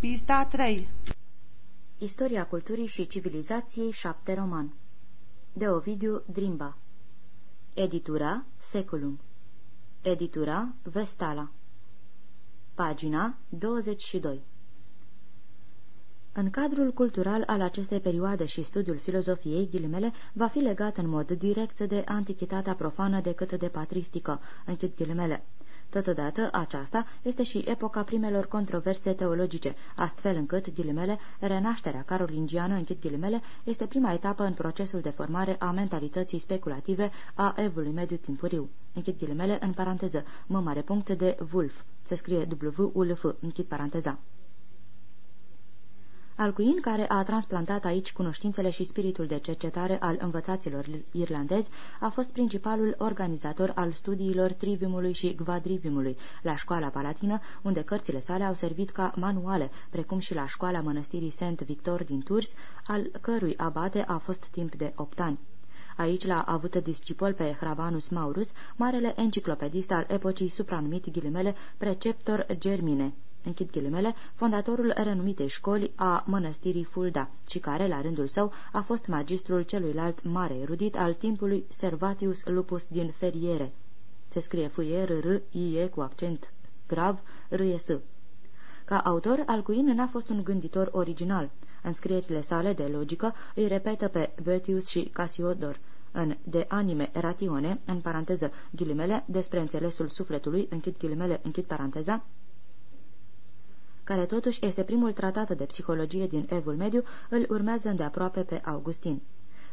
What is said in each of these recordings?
Pista 3 Istoria culturii și civilizației 7 roman. De Ovidiu Drimba. Editura Seculum. Editura Vestala. Pagina 22 În cadrul cultural al acestei perioade și studiul filozofiei, ghilimele, va fi legat în mod direct de antichitatea profană decât de patristică, închid ghilimele. Totodată, aceasta este și epoca primelor controverse teologice, astfel încât, ghilimele, renașterea carolingiană, închid ghilimele, este prima etapă în procesul de formare a mentalității speculative a evului mediu timpuriu. Închid ghilimele, în paranteză, mă mare punct de Wolf. Se scrie W-U-L-F, închid paranteza. Alcuin, care a transplantat aici cunoștințele și spiritul de cercetare al învățaților irlandezi, a fost principalul organizator al studiilor triviumului și quadriviumului la școala palatină, unde cărțile sale au servit ca manuale, precum și la școala mănăstirii Saint Victor din Tours, al cărui abate a fost timp de opt ani. Aici l-a avut discipol pe Hravanus Maurus, marele enciclopedist al epocii supranumit ghilimele Preceptor Germine, închid ghilimele, fondatorul renumitei școli a mănăstirii Fulda și care, la rândul său, a fost magistrul celuilalt mare erudit al timpului Servatius Lupus din Feriere. Se scrie fuier r i e cu accent grav r e s. Ca autor, Alcuin n-a fost un gânditor original. În scrierile sale de logică îi repetă pe Boetius și Casiodor, în De anime ratione, în paranteză ghilimele, despre înțelesul sufletului, închid ghilimele, închid paranteza, care totuși este primul tratat de psihologie din Evul Mediu, îl urmează îndeaproape pe Augustin.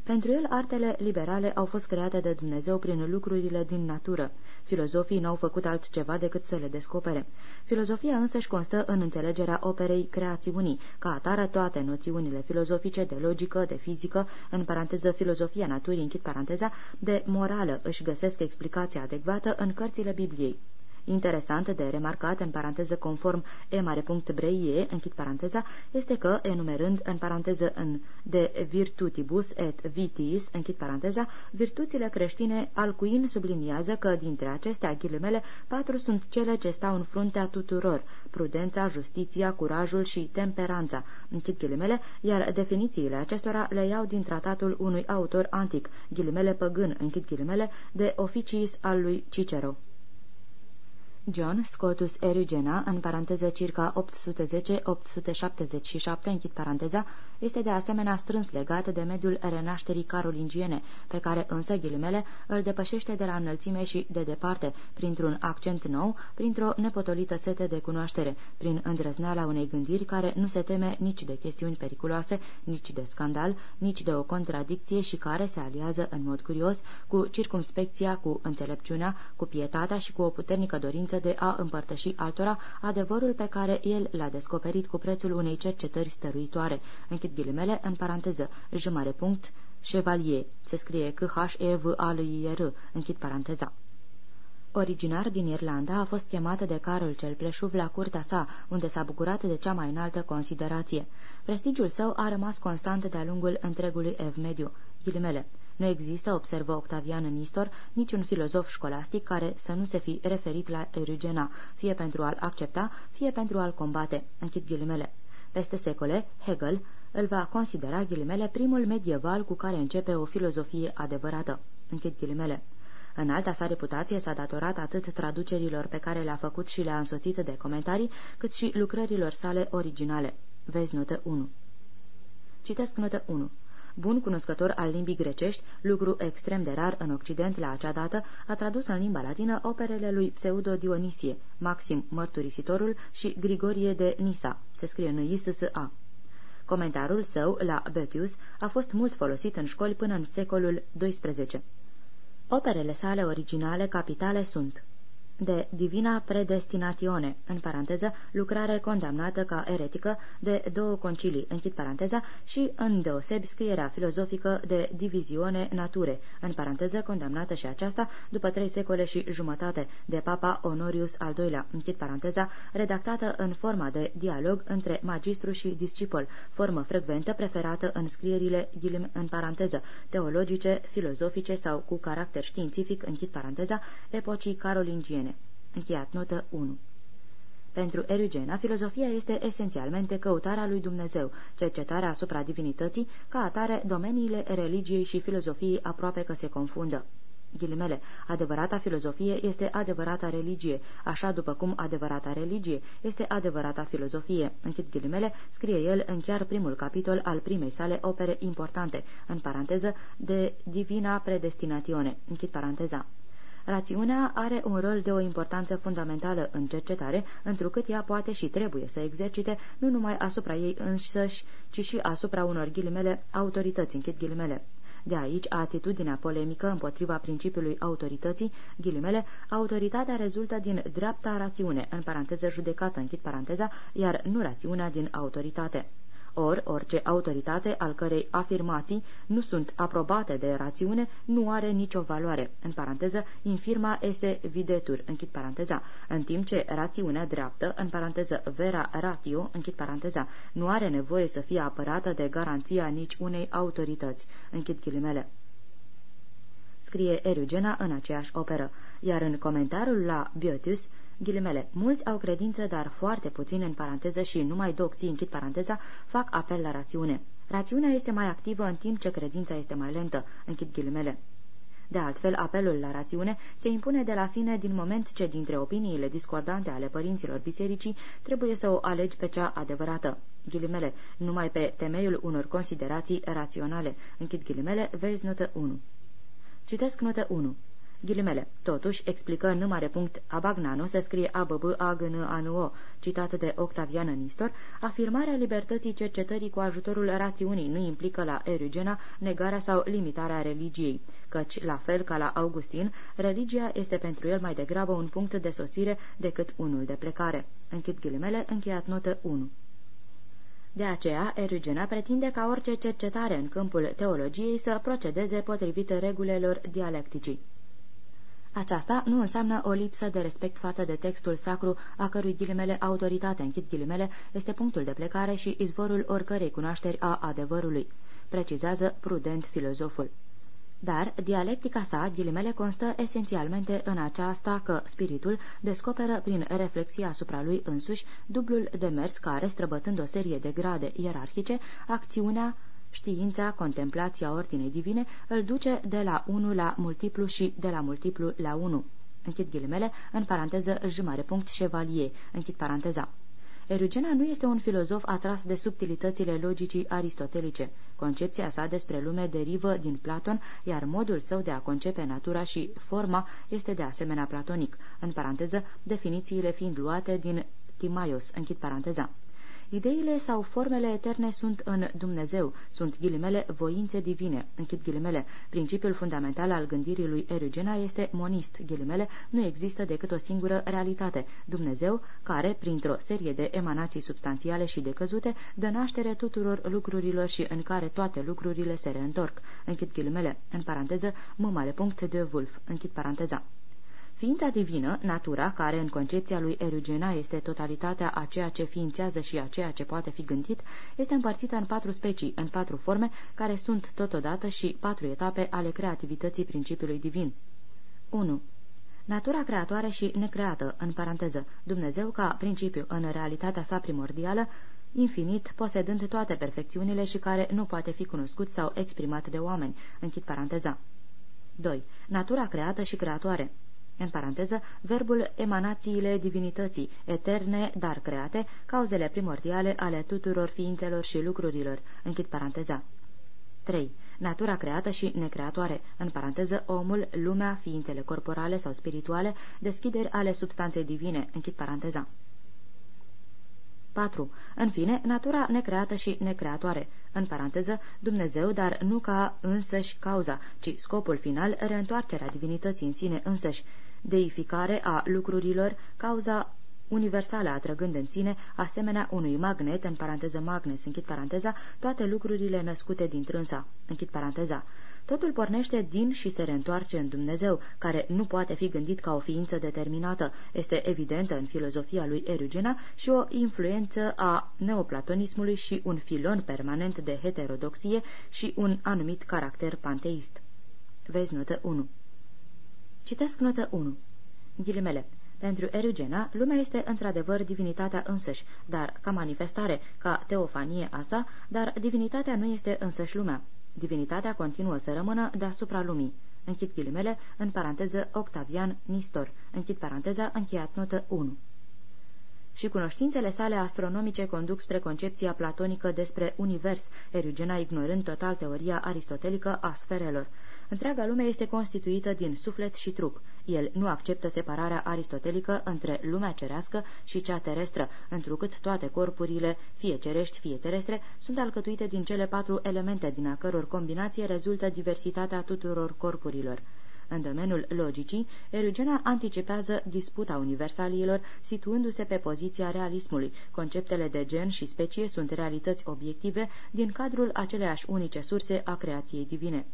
Pentru el, artele liberale au fost create de Dumnezeu prin lucrurile din natură. Filozofii n-au făcut altceva decât să le descopere. Filozofia însăși constă în înțelegerea operei creațiunii, ca atară toate noțiunile filozofice de logică, de fizică, în paranteză filozofia naturii, închid paranteza, de morală își găsesc explicația adecvată în cărțile Bibliei. Interesant de remarcat, în paranteză conform e mare punct breie, închid paranteza, este că, enumerând în paranteză în de virtutibus et vitis, închid paranteza, virtuțile creștine, Alcuin subliniază că dintre acestea ghilimele patru sunt cele ce stau în fruntea tuturor, prudența, justiția, curajul și temperanța, închid ghilimele, iar definițiile acestora le iau din tratatul unui autor antic, ghilimele păgân, închid ghilimele, de oficiis al lui Cicero. John Scotus Erugena, în paranteză circa 810-877, închid paranteza, este de asemenea strâns legat de mediul renașterii carolingiene, pe care însă ghilimele îl depășește de la înălțime și de departe, printr-un accent nou, printr-o nepotolită sete de cunoaștere, prin îndrăzneala unei gândiri care nu se teme nici de chestiuni periculoase, nici de scandal, nici de o contradicție și care se aliază în mod curios cu circumspecția, cu înțelepciunea, cu pietatea și cu o puternică dorință de a împărtăși altora adevărul pe care el l-a descoperit cu prețul unei cercetări stăruitoare, închid ghilimele, în paranteză, jumare punct, Chevalier, se scrie c h e v a l i r închid paranteza. Originar din Irlanda, a fost chemată de Carol cel Pleșuv la curtea sa, unde s-a bucurat de cea mai înaltă considerație. Prestigiul său a rămas constant de-a lungul întregului ev mediu. Ghilimele. Nu există, observă Octavian în istor, niciun filozof școlastic care să nu se fi referit la Erugena, fie pentru a-l accepta, fie pentru a-l combate. Închid ghilimele. Peste secole, Hegel îl va considera ghilimele primul medieval cu care începe o filozofie adevărată. Închid ghilimele. În alta sa reputație s-a datorat atât traducerilor pe care le-a făcut și le-a însoțit de comentarii, cât și lucrărilor sale originale. Vezi notă 1. Citesc notă 1. Bun cunoscător al limbii grecești, lucru extrem de rar în Occident la acea dată, a tradus în limba latină operele lui Pseudo Dionisie, Maxim Mărturisitorul și Grigorie de Nisa. Se scrie în I-S-S-A. Comentarul său la Boetius a fost mult folosit în școli până în secolul XII. Operele sale originale capitale sunt de Divina Predestinatione, în paranteză, lucrare condamnată ca eretică de două concilii, închid paranteza, și îndeosebi scrierea filozofică de Divizione Nature, în paranteză, condamnată și aceasta după trei secole și jumătate de Papa Honorius al II-lea, închid paranteza, redactată în forma de dialog între magistru și discipol, formă frecventă preferată în scrierile ghilim în paranteză, teologice, filozofice sau cu caracter științific, închid paranteza, epocii carolingiene. Încheiat notă 1 Pentru Erugena, filozofia este esențialmente căutarea lui Dumnezeu, cercetarea asupra divinității, ca atare domeniile religiei și filozofiei aproape că se confundă ghilimele, adevărata filozofie este adevărata religie, așa după cum adevărata religie este adevărata filozofie. Închid ghilimele, scrie el în chiar primul capitol al primei sale opere importante, în paranteză, de Divina Predestinatione. Închid paranteza. Rațiunea are un rol de o importanță fundamentală în cercetare, întrucât ea poate și trebuie să exercite nu numai asupra ei însăși, ci și asupra unor ghilimele autorități, închid ghilimele. De aici atitudinea polemică împotriva principiului autorității, ghilimele, autoritatea rezultă din dreapta rațiune, în paranteză judecată, închid paranteza, iar nu rațiunea din autoritate ori orice autoritate al cărei afirmații nu sunt aprobate de rațiune nu are nicio valoare, în paranteză, infirma ese videtur, închid paranteza, în timp ce rațiunea dreaptă, în paranteză, vera ratio, închid paranteza, nu are nevoie să fie apărată de garanția nici unei autorități, închid ghilimele. Scrie Erugena în aceeași operă, iar în comentariul la Biotus, Ghilimele, mulți au credință, dar foarte puțin în paranteză și numai docții, închid paranteza, fac apel la rațiune. Rațiunea este mai activă în timp ce credința este mai lentă, închid ghilimele. De altfel, apelul la rațiune se impune de la sine din moment ce, dintre opiniile discordante ale părinților bisericii, trebuie să o alegi pe cea adevărată. Ghilimele, numai pe temeiul unor considerații raționale. Închid ghilimele, vezi notă 1. Citesc notă 1. Ghilimele. Totuși, explică în numare punct Abagnano, se scrie ABB AGN citat de Octavian Nistor, afirmarea libertății cercetării cu ajutorul rațiunii nu implică la Erugena negarea sau limitarea religiei, căci, la fel ca la Augustin, religia este pentru el mai degrabă un punct de sosire decât unul de plecare. Închid ghilimele, încheiat notă 1. De aceea, Erugena pretinde ca orice cercetare în câmpul teologiei să procedeze potrivit regulelor dialecticii. Aceasta nu înseamnă o lipsă de respect față de textul sacru, a cărui ghilimele autoritate, închid ghilimele, este punctul de plecare și izvorul oricărei cunoașteri a adevărului, precizează prudent filozoful. Dar dialectica sa, ghilimele, constă esențialmente în aceasta că spiritul descoperă prin reflexia asupra lui însuși dublul de mers care, străbătând o serie de grade ierarhice, acțiunea Știința, contemplația ordinei divine, îl duce de la 1 la multiplu și de la multiplu la 1. Închid ghilimele, în paranteză jumare punct chevalier, închid paranteza. Erugena nu este un filozof atras de subtilitățile logicii aristotelice. Concepția sa despre lume derivă din Platon, iar modul său de a concepe natura și forma este de asemenea platonic, în paranteză, definițiile fiind luate din Timaios, închid paranteza. Ideile sau formele eterne sunt în Dumnezeu, sunt ghilimele voințe divine, închid ghilimele. Principiul fundamental al gândirii lui Erugena este monist, ghilimele, nu există decât o singură realitate, Dumnezeu, care, printr-o serie de emanații substanțiale și decăzute, dă naștere tuturor lucrurilor și în care toate lucrurile se reîntorc. Închid ghilimele, în paranteză, mă mare punct de Wolf, închid paranteza. Ființa divină, natura, care în concepția lui Erugena este totalitatea a ceea ce ființează și a ceea ce poate fi gândit, este împărțită în patru specii, în patru forme, care sunt totodată și patru etape ale creativității principiului divin. 1. Natura creatoare și necreată, în paranteză, Dumnezeu ca principiu în realitatea sa primordială, infinit, posedând toate perfecțiunile și care nu poate fi cunoscut sau exprimat de oameni, închid paranteza. 2. Natura creată și creatoare, în paranteză, verbul emanațiile divinității, eterne, dar create, cauzele primordiale ale tuturor ființelor și lucrurilor. Închid paranteza. 3. Natura creată și necreatoare, în paranteză omul, lumea, ființele corporale sau spirituale, deschideri ale substanței divine, închid paranteza. 4. În fine, natura necreată și necreatoare, în paranteză, Dumnezeu, dar nu ca însăși cauza, ci scopul final, reîntoarcerea divinității în sine însăși, deificare a lucrurilor, cauza universală atrăgând în sine, asemenea unui magnet, în paranteză magnes, închid paranteza, toate lucrurile născute din trânsa, închid paranteza. Totul pornește din și se reîntoarce în Dumnezeu, care nu poate fi gândit ca o ființă determinată, este evidentă în filozofia lui Erugena și o influență a neoplatonismului și un filon permanent de heterodoxie și un anumit caracter panteist. Vezi notă 1. Citesc notă 1. Ghilimele. Pentru Erugena, lumea este într-adevăr divinitatea însăși, dar ca manifestare, ca teofanie a sa, dar divinitatea nu este însăși lumea. Divinitatea continuă să rămână deasupra lumii. Închid ghilimele, în paranteză Octavian Nistor. Închid paranteza, încheiat notă 1 și cunoștințele sale astronomice conduc spre concepția platonică despre univers, Erugena ignorând total teoria aristotelică a sferelor. Întreaga lume este constituită din suflet și trup. El nu acceptă separarea aristotelică între lumea cerească și cea terestră, întrucât toate corpurile, fie cerești, fie terestre, sunt alcătuite din cele patru elemente din a căror combinație rezultă diversitatea tuturor corpurilor. În domeniul logicii, Erugena anticipează disputa universaliilor, situându-se pe poziția realismului. Conceptele de gen și specie sunt realități obiective din cadrul aceleași unice surse a creației divine.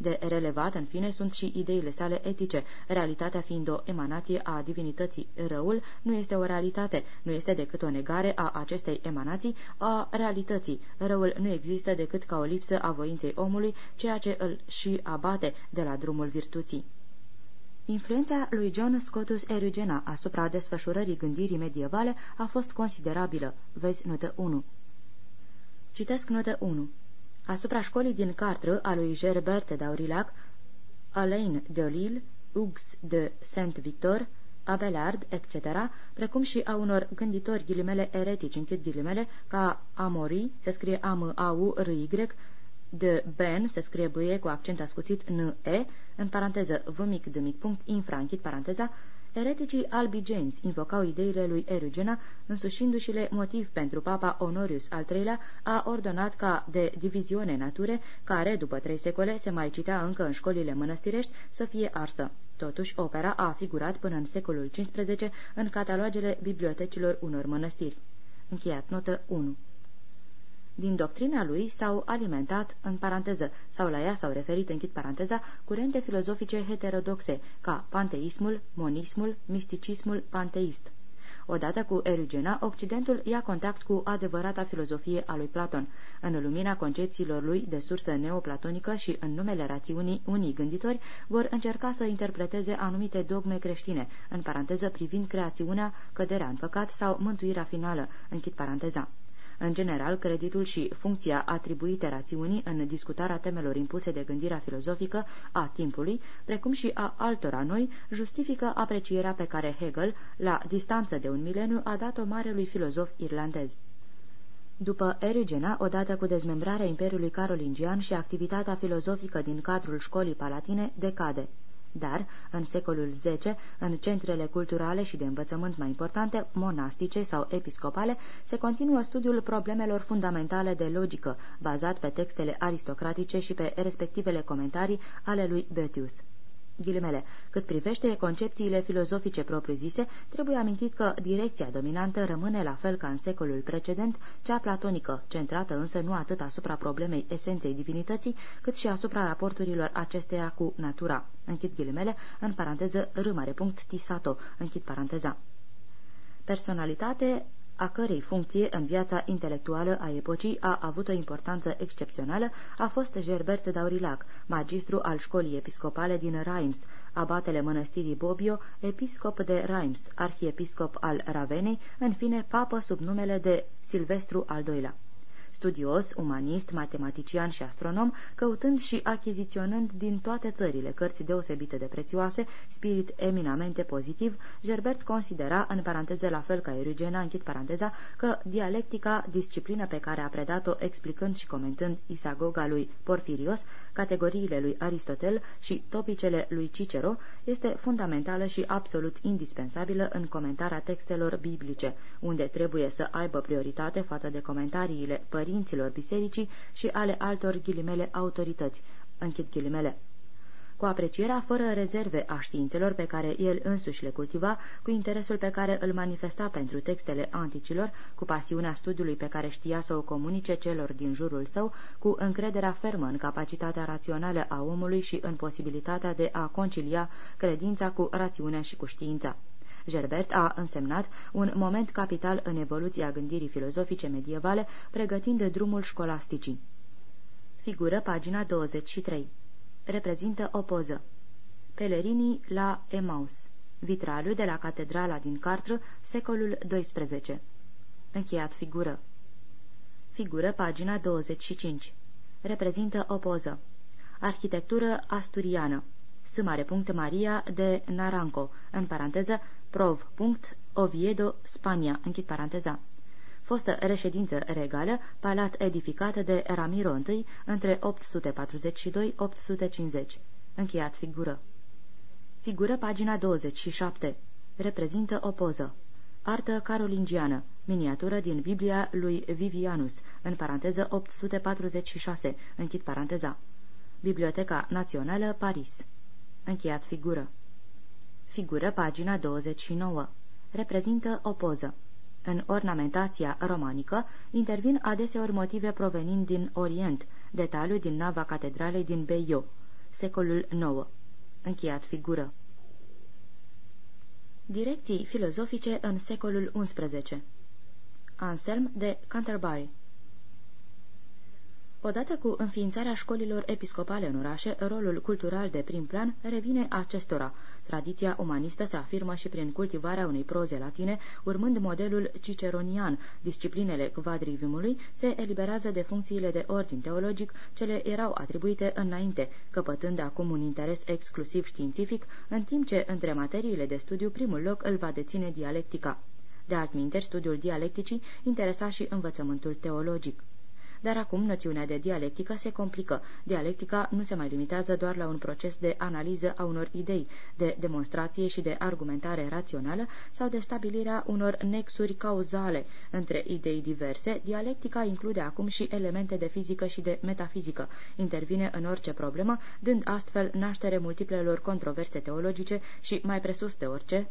De relevat, în fine, sunt și ideile sale etice, realitatea fiind o emanație a divinității. Răul nu este o realitate, nu este decât o negare a acestei emanații, a realității. Răul nu există decât ca o lipsă a voinței omului, ceea ce îl și abate de la drumul virtuții. Influența lui John Scotus Erugena asupra desfășurării gândirii medievale a fost considerabilă. Vezi notă 1. Citesc notă 1 asupra școlii din Cartră a lui Gerbert d'Aurillac, Alain de Lille, Hugues de Saint-Victor, Abelard, etc., precum și a unor gânditori ghilimele eretici, închid ghilimele, ca Amori, se scrie A-M-A-U-R-Y, de Ben, se scrie bâie cu accent ascuțit N-E, în paranteză v mic de mic punct, infra, închid paranteza, Ereticii albigenți invocau ideile lui Erugena, însușindu-și-le motiv pentru papa Honorius al III-lea, a ordonat ca de diviziune nature, care, după trei secole, se mai citea încă în școlile mănăstirești, să fie arsă. Totuși, opera a figurat până în secolul XV în catalogele bibliotecilor unor mănăstiri. Încheiat notă 1 din doctrina lui s-au alimentat, în paranteză, sau la ea s-au referit, închid paranteza, curente filozofice heterodoxe, ca panteismul, monismul, misticismul panteist. Odată cu Erugena, Occidentul ia contact cu adevărata filozofie a lui Platon. În lumina concepțiilor lui de sursă neoplatonică și în numele rațiunii, unii gânditori vor încerca să interpreteze anumite dogme creștine, în paranteză privind creațiunea, căderea în păcat sau mântuirea finală, închid paranteza. În general, creditul și funcția atribuite rațiunii în discutarea temelor impuse de gândirea filozofică a timpului, precum și a altora noi, justifică aprecierea pe care Hegel, la distanță de un mileniu, a dat-o marelui filozof irlandez. După Erigena, odată cu dezmembrarea Imperiului Carolingian și activitatea filozofică din cadrul școlii palatine, decade. Dar, în secolul X, în centrele culturale și de învățământ mai importante, monastice sau episcopale, se continuă studiul problemelor fundamentale de logică, bazat pe textele aristocratice și pe respectivele comentarii ale lui Boethius ghilimele, cât privește concepțiile filozofice propriu-zise, trebuie amintit că direcția dominantă rămâne la fel ca în secolul precedent, cea platonică, centrată însă nu atât asupra problemei esenței divinității, cât și asupra raporturilor acesteia cu natura. Închid ghilimele, în paranteză, râmare punct, tisato, închid paranteza. Personalitate a cărei funcție în viața intelectuală a epocii a avut o importanță excepțională, a fost Gerbert d'Aurillac, magistru al școlii episcopale din Reims, abatele mănăstirii Bobbio, episcop de Reims, arhiepiscop al Ravenei, în fine papă sub numele de Silvestru al II-lea. Studios, umanist, matematician și astronom, căutând și achiziționând din toate țările cărți deosebite de prețioase, spirit eminamente pozitiv, Gerbert considera, în paranteze la fel ca Erugena, închid paranteza, că dialectica, disciplină pe care a predat-o explicând și comentând isagoga lui Porfirios, categoriile lui Aristotel și topicele lui Cicero, este fundamentală și absolut indispensabilă în comentarea textelor biblice, unde trebuie să aibă prioritate față de comentariile părinților bisericii și ale altor ghilimele autorități. Închid ghilimele cu aprecierea fără rezerve a științelor pe care el însuși le cultiva, cu interesul pe care îl manifesta pentru textele anticilor, cu pasiunea studiului pe care știa să o comunice celor din jurul său, cu încrederea fermă în capacitatea rațională a omului și în posibilitatea de a concilia credința cu rațiunea și cu știința. Gerbert a însemnat un moment capital în evoluția gândirii filozofice medievale, pregătind drumul școlasticii. Figură pagina 23. Reprezintă o poză. Pelerinii la Emaus Vitraliu de la catedrala din Cartră, secolul XII. Încheiat figură. Figură, pagina 25. Reprezintă o poză. Arhitectură asturiană. S. Maria de Naranco, în paranteză, prov. Oviedo, Spania, închid paranteza. Fostă reședință regală, palat edificat de Ramiro I între 842-850. Încheiat figură. Figură pagina 27. Reprezintă o poză. Artă carolingiană. Miniatură din Biblia lui Vivianus, în paranteză 846, închid paranteza. Biblioteca Națională, Paris. Încheiat figură. Figură pagina 29. Reprezintă o poză. În ornamentația romanică intervin adeseori motive provenind din Orient, detaliu din nava catedralei din Beio, secolul IX. Încheiat figură. Direcții filozofice în secolul XI Anselm de Canterbury Odată cu înființarea școlilor episcopale în orașe, rolul cultural de prim plan revine acestora. Tradiția umanistă se afirmă și prin cultivarea unei proze latine, urmând modelul ciceronian. Disciplinele quadrivimului se eliberează de funcțiile de ordin teologic ce le erau atribuite înainte, căpătând acum un interes exclusiv științific, în timp ce între materiile de studiu primul loc îl va deține dialectica. De altminteri, studiul dialecticii interesa și învățământul teologic. Dar acum noțiunea de dialectică se complică. Dialectica nu se mai limitează doar la un proces de analiză a unor idei, de demonstrație și de argumentare rațională sau de stabilirea unor nexuri cauzale între idei diverse. Dialectica include acum și elemente de fizică și de metafizică. Intervine în orice problemă, dând astfel naștere multiplelor controverse teologice și, mai presus de orice,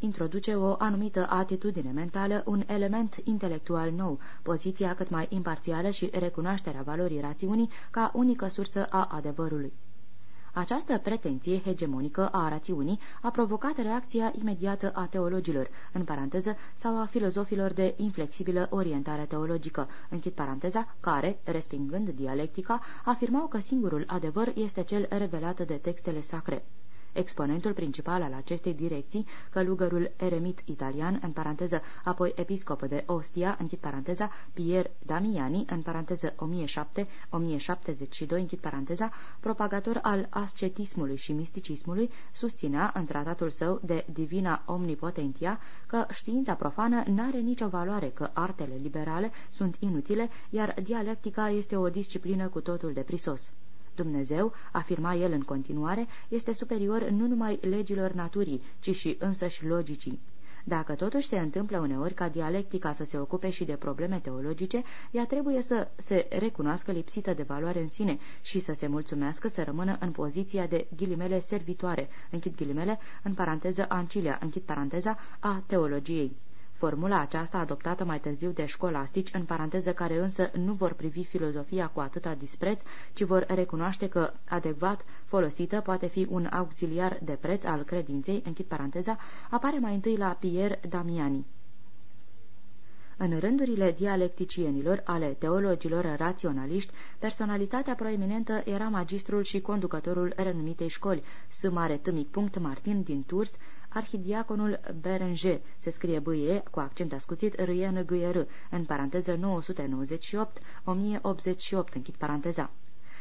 introduce o anumită atitudine mentală, un element intelectual nou, poziția cât mai imparțială și recunoașterea valorii rațiunii ca unică sursă a adevărului. Această pretenție hegemonică a rațiunii a provocat reacția imediată a teologilor, în paranteză, sau a filozofilor de inflexibilă orientare teologică, închid paranteza, care, respingând dialectica, afirmau că singurul adevăr este cel revelat de textele sacre. Exponentul principal al acestei direcții, călugărul eremit italian, în paranteză, apoi episcop de Ostia, închid paranteza, Pier Damiani, în paranteză 1007-1072, închid paranteza, propagator al ascetismului și misticismului, susținea în tratatul său de Divina Omnipotentia că știința profană n-are nicio valoare, că artele liberale sunt inutile, iar dialectica este o disciplină cu totul de prisos. Dumnezeu, afirma el în continuare, este superior nu numai legilor naturii, ci și însăși logicii. Dacă totuși se întâmplă uneori ca dialectica să se ocupe și de probleme teologice, ea trebuie să se recunoască lipsită de valoare în sine și să se mulțumească să rămână în poziția de ghilimele servitoare, închid ghilimele, în paranteză ancilia, închid paranteza, a teologiei. Formula aceasta adoptată mai târziu de școlastici, în paranteză care însă nu vor privi filozofia cu atâta dispreț, ci vor recunoaște că, adecvat folosită, poate fi un auxiliar de preț al credinței, închid paranteza, apare mai întâi la Pierre Damiani. În rândurile dialecticienilor, ale teologilor raționaliști, personalitatea proeminentă era magistrul și conducătorul renumitei școli, S. Martin din Tours, arhidiaconul Berenger, se scrie bâie cu accent ascuțit râienă gâieră, în paranteză 998-1088, închid paranteza.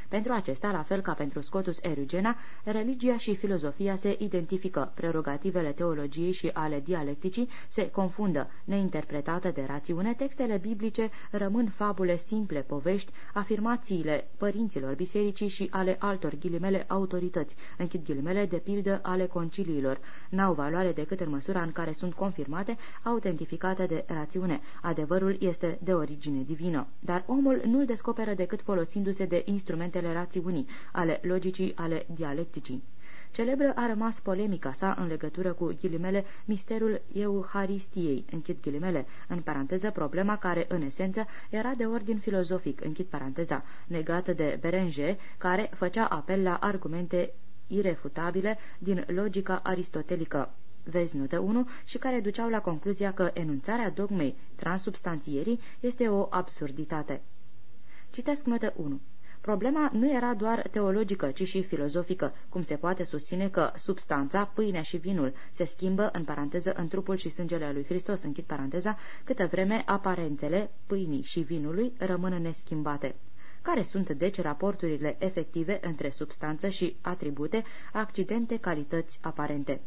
Pentru acesta, la fel ca pentru Scotus Erugena, religia și filozofia se identifică, prerogativele teologiei și ale dialecticii se confundă, neinterpretate de rațiune, textele biblice rămân fabule simple, povești, afirmațiile părinților bisericii și ale altor ghilimele autorități, închid ghilimele de pildă ale conciliilor, n-au valoare decât în măsura în care sunt confirmate, autentificate de rațiune. Adevărul este de origine divină, dar omul nu-l descoperă decât folosindu-se de instrumente elementele rațiunii, ale logicii, ale dialecticii. Celebră a rămas polemica sa în legătură cu ghilimele misterul Euharistiei, închid ghilimele, în paranteză problema care, în esență, era de ordin filozofic, închid paranteza, negată de Berenger, care făcea apel la argumente irefutabile din logica aristotelică vezi notă 1, și care duceau la concluzia că enunțarea dogmei transubstanțierii este o absurditate. Citesc notă 1. Problema nu era doar teologică, ci și filozofică, cum se poate susține că substanța, pâinea și vinul se schimbă, în paranteză, în trupul și sângele lui Hristos, închid paranteza, câtă vreme aparențele pâinii și vinului rămân neschimbate. Care sunt, deci, raporturile efective între substanță și atribute, accidente, calități aparente?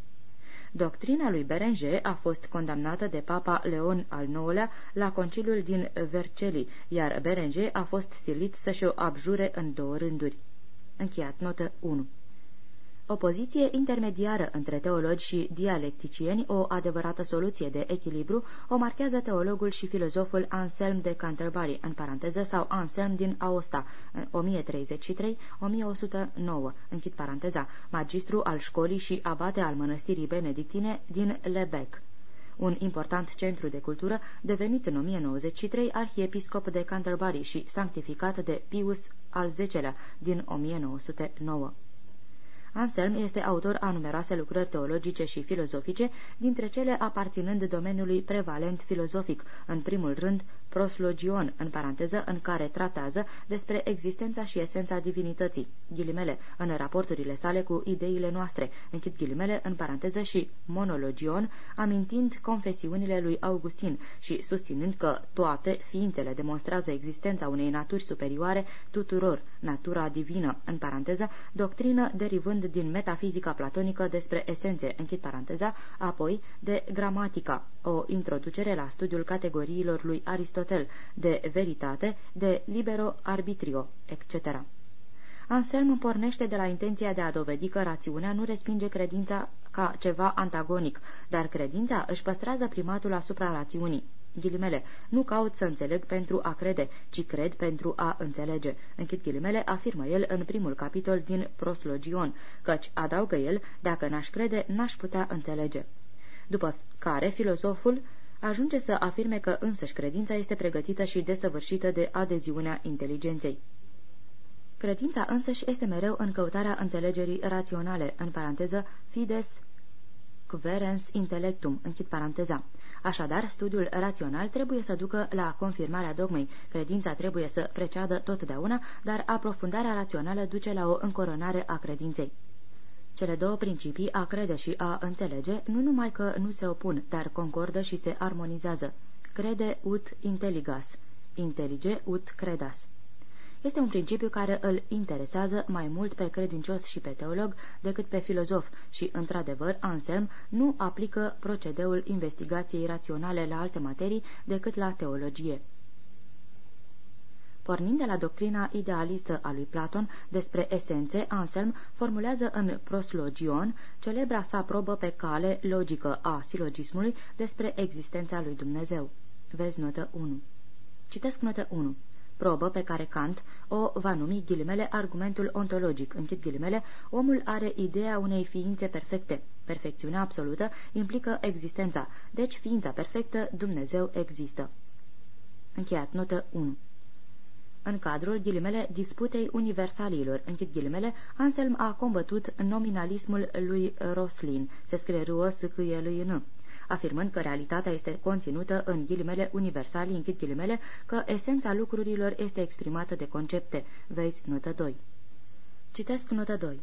Doctrina lui Berenger a fost condamnată de papa Leon al IX-lea la conciliul din Vercelli, iar Berenger a fost silit să-și o abjure în două rânduri. Încheiat notă 1 o poziție intermediară între teologi și dialecticieni, o adevărată soluție de echilibru, o marchează teologul și filozoful Anselm de Canterbury, în paranteză, sau Anselm din Aosta, 1033-1109, închid paranteza, magistru al școlii și abate al mănăstirii benedictine din Lebec. Un important centru de cultură, devenit în 1093 arhiepiscop de Canterbury și sanctificat de Pius al X-lea din 1909. Anselm este autor a numeroase lucrări teologice și filozofice, dintre cele aparținând domeniului prevalent filozofic, în primul rând proslogion, în paranteză, în care tratează despre existența și esența divinității, ghilimele, în raporturile sale cu ideile noastre, închid ghilimele, în paranteză și monologion, amintind confesiunile lui Augustin și susținând că toate ființele demonstrează existența unei naturi superioare tuturor, natura divină, în paranteză, doctrină derivând din metafizica platonică despre esențe, închid paranteza, apoi de gramatica, o introducere la studiul categoriilor lui Aristotel, de veritate, de libero arbitrio, etc. Anselm pornește de la intenția de a dovedi că rațiunea nu respinge credința ca ceva antagonic, dar credința își păstrează primatul asupra rațiunii. Ghilimele, nu caut să înțeleg pentru a crede, ci cred pentru a înțelege. Închid ghilimele, afirmă el în primul capitol din Proslogion, căci, adaugă el, dacă n-aș crede, n-aș putea înțelege. După care, filozoful ajunge să afirme că însăși credința este pregătită și desăvârșită de adeziunea inteligenței. Credința însăși este mereu în căutarea înțelegerii raționale, în paranteză fides querens intellectum, închid paranteza. Așadar, studiul rațional trebuie să ducă la confirmarea dogmei, credința trebuie să preceadă totdeauna, dar aprofundarea rațională duce la o încoronare a credinței. Cele două principii, a crede și a înțelege, nu numai că nu se opun, dar concordă și se armonizează. Crede ut intelligas, intelige ut credas. Este un principiu care îl interesează mai mult pe credincios și pe teolog decât pe filozof și, într-adevăr, Anselm nu aplică procedeul investigației raționale la alte materii decât la teologie. Pornind de la doctrina idealistă a lui Platon despre esențe, Anselm formulează în Proslogion celebra sa probă pe cale logică a silogismului despre existența lui Dumnezeu. Vezi notă 1. Citesc notă 1 probă pe care Kant o va numi ghilimele argumentul ontologic. Închid ghilimele, omul are ideea unei ființe perfecte. Perfecțiunea absolută implică existența, deci ființa perfectă, Dumnezeu există. Încheiat, notă 1. În cadrul ghilimele disputei universalilor, închid ghilimele, Anselm a combătut nominalismul lui Roslin, se scrie ruă sâcâie lui N afirmând că realitatea este conținută în ghilimele universali, închid ghilimele, că esența lucrurilor este exprimată de concepte. Vezi notă 2. Citesc notă 2.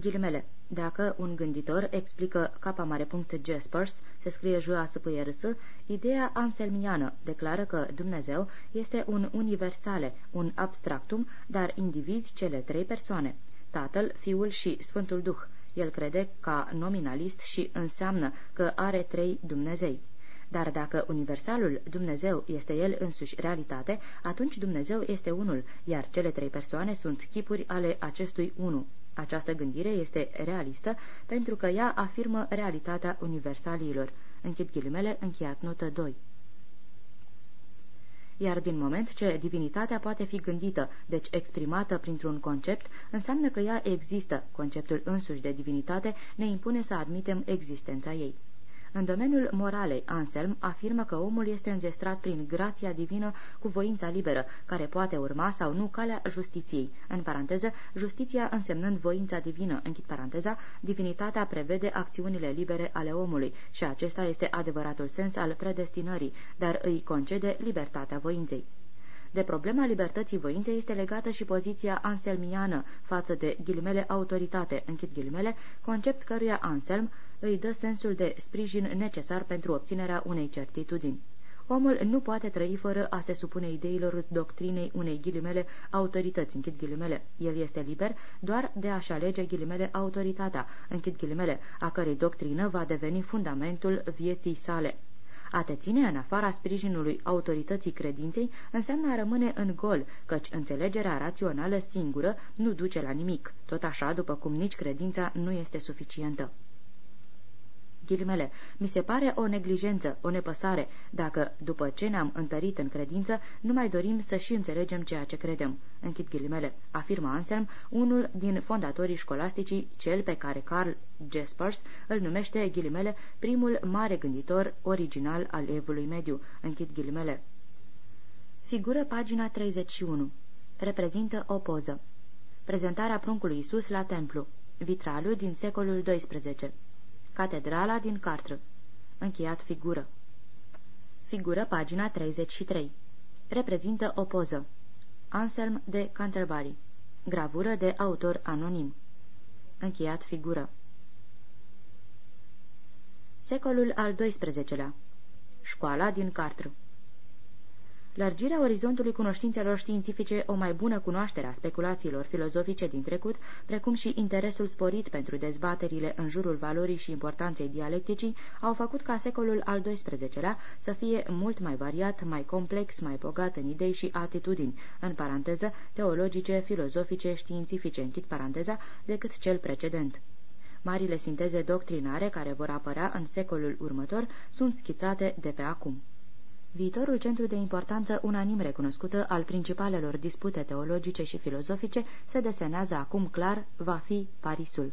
Ghilimele. Dacă un gânditor explică capa mare punct Jaspers, se scrie j a s p r s ideea anselmiană declară că Dumnezeu este un universale, un abstractum, dar indivizi cele trei persoane, Tatăl, Fiul și Sfântul Duh, el crede ca nominalist și înseamnă că are trei Dumnezei. Dar dacă universalul Dumnezeu este el însuși realitate, atunci Dumnezeu este unul, iar cele trei persoane sunt chipuri ale acestui unu. Această gândire este realistă pentru că ea afirmă realitatea universalilor. Închid ghilimele, încheiat notă 2 iar din moment ce divinitatea poate fi gândită, deci exprimată printr-un concept, înseamnă că ea există. Conceptul însuși de divinitate ne impune să admitem existența ei. În domeniul moralei, Anselm afirmă că omul este înzestrat prin grația divină cu voința liberă, care poate urma sau nu calea justiției. În paranteză, justiția însemnând voința divină, închid paranteza, divinitatea prevede acțiunile libere ale omului și acesta este adevăratul sens al predestinării, dar îi concede libertatea voinței. De problema libertății voinței este legată și poziția anselmiană față de ghilimele autoritate, închid ghilimele, concept căruia Anselm îi dă sensul de sprijin necesar pentru obținerea unei certitudini. Omul nu poate trăi fără a se supune ideilor doctrinei unei ghilimele autorități, închid ghilimele. El este liber doar de a-și alege ghilimele autoritatea, închid ghilimele, a cărei doctrină va deveni fundamentul vieții sale. A te ține în afara sprijinului autorității credinței înseamnă a rămâne în gol, căci înțelegerea rațională singură nu duce la nimic, tot așa după cum nici credința nu este suficientă ghilimele, mi se pare o neglijență, o nepăsare, dacă, după ce ne-am întărit în credință, nu mai dorim să și înțelegem ceea ce credem. Închid ghilimele, afirmă Anselm, unul din fondatorii școlasticii, cel pe care Carl Jaspers îl numește ghilimele primul mare gânditor original al evului mediu. Închid ghilimele. Figură pagina 31. Reprezintă o poză. Prezentarea pruncului Isus la templu. Vitraliu din secolul XII. Catedrala din Cartră. Încheiat figură. Figură pagina 33. Reprezintă o poză. Anselm de Canterbury. Gravură de autor anonim. Încheiat figură. Secolul al XII-lea. Școala din Cartră. Lărgirea orizontului cunoștințelor științifice, o mai bună cunoaștere a speculațiilor filozofice din trecut, precum și interesul sporit pentru dezbaterile în jurul valorii și importanței dialecticii, au făcut ca secolul al XII-lea să fie mult mai variat, mai complex, mai bogat în idei și atitudini, în paranteză, teologice, filozofice, științifice, închid paranteza, decât cel precedent. Marile sinteze doctrinare care vor apărea în secolul următor sunt schițate de pe acum. Viitorul centru de importanță unanim recunoscută al principalelor dispute teologice și filozofice se desenează acum clar, va fi Parisul.